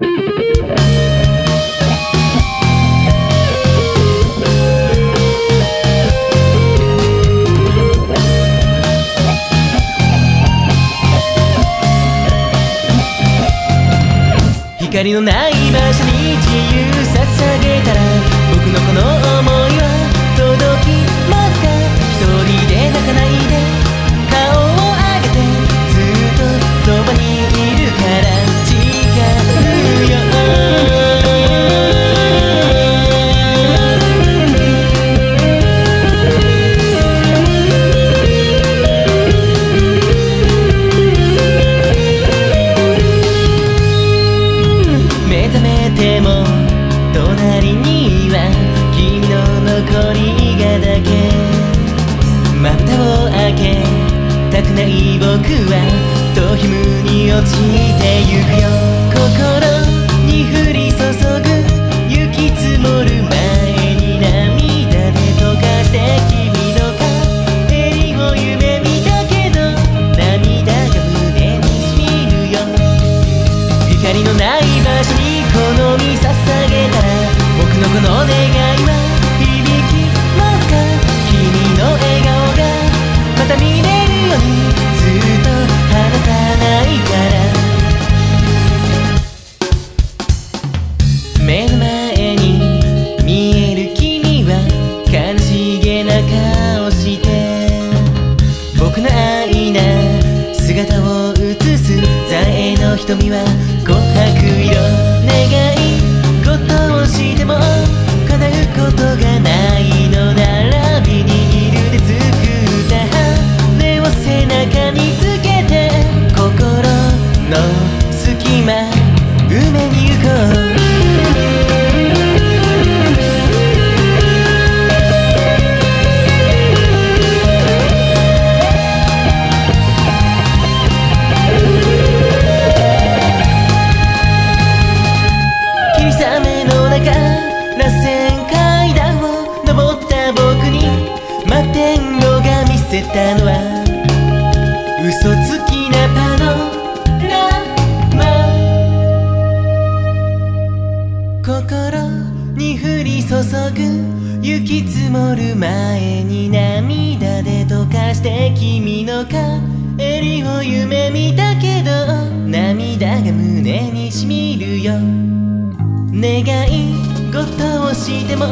光のない場所に自由はとひむに落ちてゆくよ。心に降り注ぐ雪積もる前に涙で溶かして君の帰りを夢見たけど涙が胸にしみるよ。光のない場所に好み捧げたら僕のこの願い瞳は琥珀色願い事をしても叶うことがないのならビニールで作った羽を背中につけて心の隙間埋めに行こう。霧雨の中螺旋階段を登った僕に摩天楼が見せたのは嘘つきなパノラ。マ心に降り注ぐ雪積もる前に涙で溶かして君の帰りを夢見たけど涙が胸にしみるよ。願い事をしても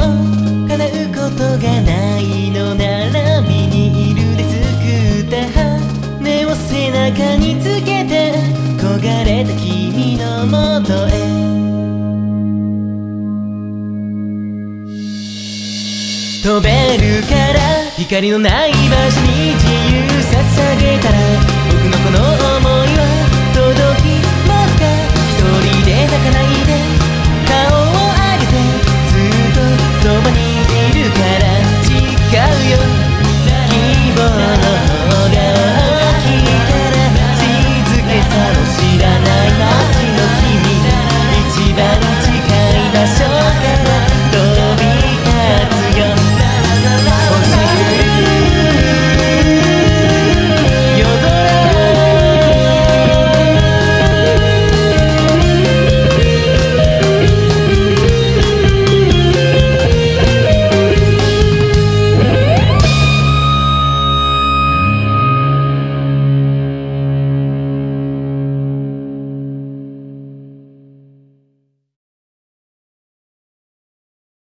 叶うことがないのならビニールで作った羽を背中につけて焦がれた君のもとへ。飛べるから光のない場所に自由させ